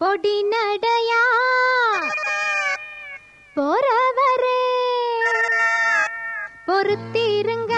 பொடி நடையா? போறவரே பொறுத்திருங்க.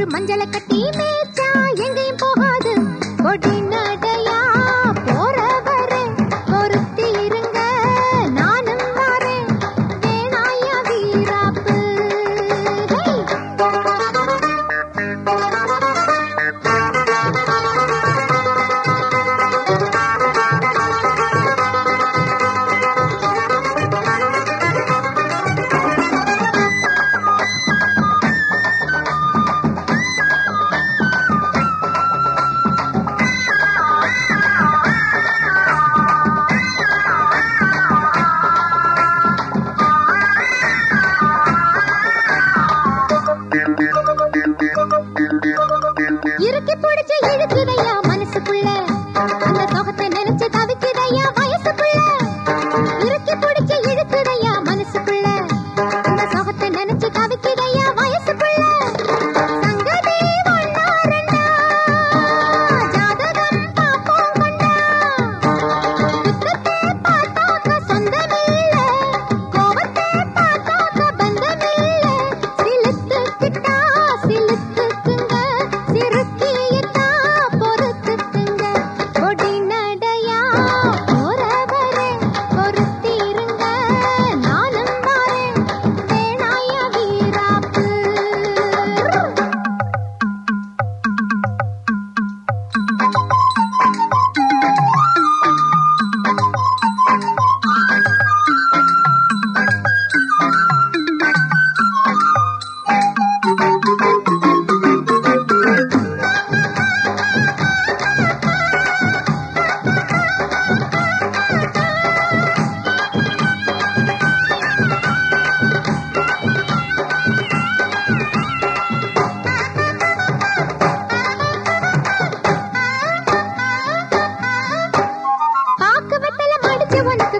ஒரு மஞ்சள கட்டி மேய்ச்சா எங்கேயும் போகாது. கொடினா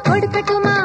கொடுக்கட்டுமா